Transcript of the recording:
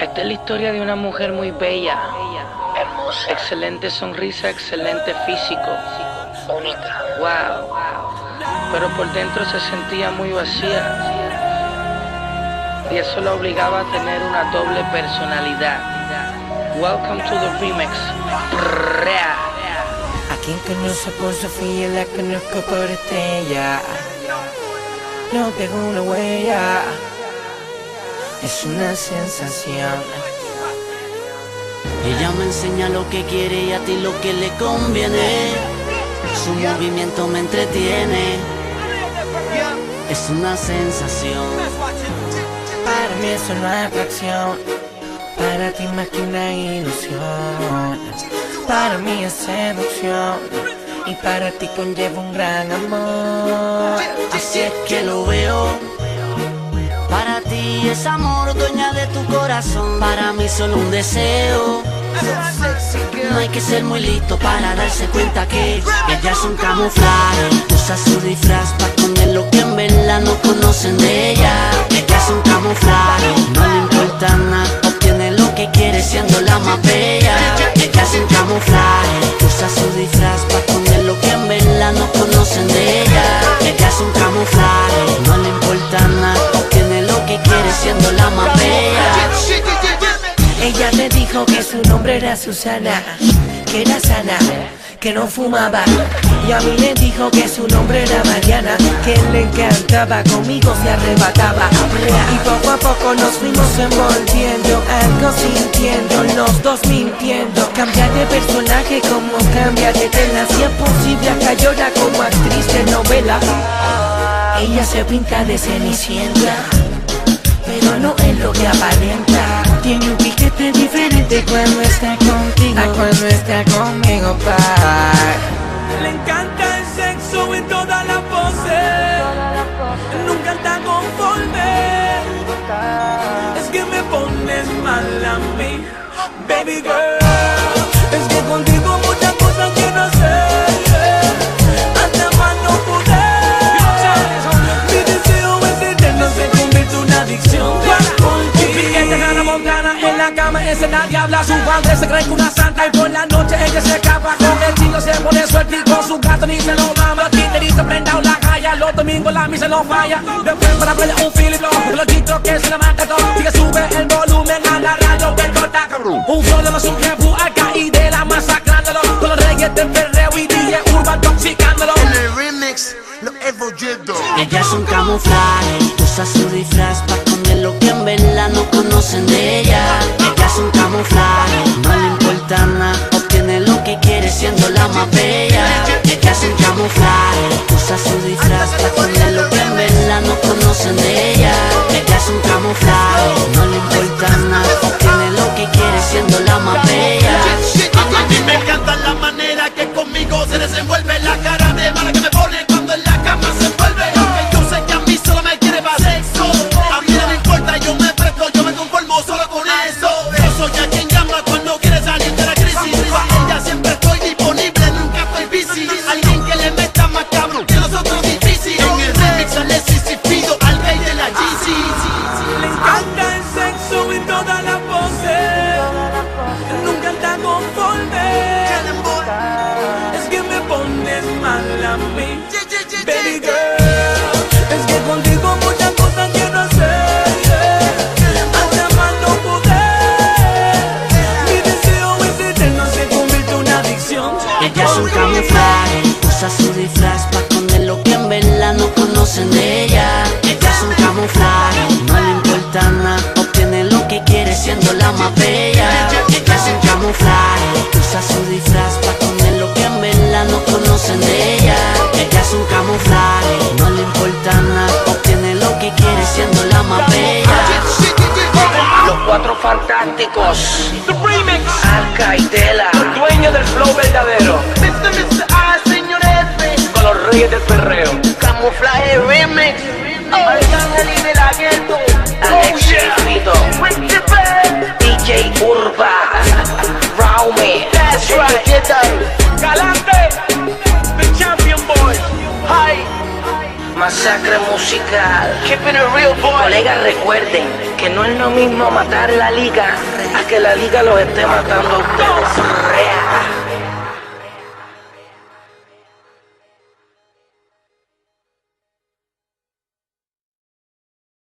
Esta es la historia de una mujer muy bella. Hermosa. Excelente sonrisa, excelente físico. Única. Wow. Pero por dentro se sentía muy vacía. Y eso la obligaba a tener una doble personalidad. Welcome to the remix. A quien conoce por Sofía la conozco por Estrella. No tengo una huella, es una sensación. Ella me enseña lo que quiere y a ti lo que le conviene. Su movimiento me entretiene. Es una sensación. Para mí es una atracción. Para ti más que una ilusión. Para mí es seducción. Y para ti conlleva un gran amor. Así es que lo veo. Es amor, dueña de tu corazón. Para mí solo un deseo. No hay que ser muy listo para darse cuenta que ella es un camuflaje. Usa su disfraz para esconder lo que en verdad no conocen de ella. Ella es un camuflaje, no le importa nada. Obtiene lo que quiere siendo la más bella. Ella es un camuflaje, usa su disfraz para esconder lo que en verdad no conocen de ella. Ella es un camuflaje, que su nombre era Susana, que era sana, que no fumaba. Y a mí le dijo que su nombre era Mariana, que le encantaba, conmigo se arrebataba. Y poco a poco nos fuimos envolviendo, algo sintiendo, los dos mintiendo. Cambiar de personaje como cambia de tela, si es posible acá llora como actriz de novela. Ella se pinta de cenicienta pero no es lo que aparenta. Tiene un piquete diferente cuando está contigo, a cuando está conmigo, pa. Le encanta el sexo en todas las poses. Nunca está conforme. Es que me pones mal a mí, baby girl. La nadie habla Su padre. Se cree que una santa y por la noche ella se escapa. Con el chico se pone suerte y con su gato ni se lo mama. Tinderita prenda la calle, los domingos la misa no falla. Después para playa un Philip Lowe, los chicos que se le mata todo. Sigue sube el volumen a la radio que corta. Un solo más un jefu acá y de la masacrándolo Con los reyes del perreo y DJ Urban toxicándolo. En el remix, lo Evo Yedo. Ella es un camuflaje, usa su disfraz para esconder lo que en verdad no conocen de ella. Es un camuflaje, no le importa nada, obtiene lo que quiere siendo la más bella. Baby girl. Es que contigo muchas cosas quiero hacer. Hasta más no poder. Mi deseo es eterno, se convierte en una adicción. Ella es un camuflaje, usa su disfraz para esconder lo que en verdad no conocen de ella. Ella es un camuflaje, no le importa nada, obtiene lo que quiere siendo la más bella. Los cuatro fantásticos. Alca y Tela. Dueño del flow verdadero, Mr. Mr. Señor F. con los reyes del perreo. Camuflaje Remix. Arcángel y de la Ghetto. Alexis Fido. DJ Urba. Raume. That's right. Galante, the champion boy. Masacre musical. Keeping it real, boy. Colegas, recuerden que no es lo mismo matar la liga a que la liga los esté matando a ustedes.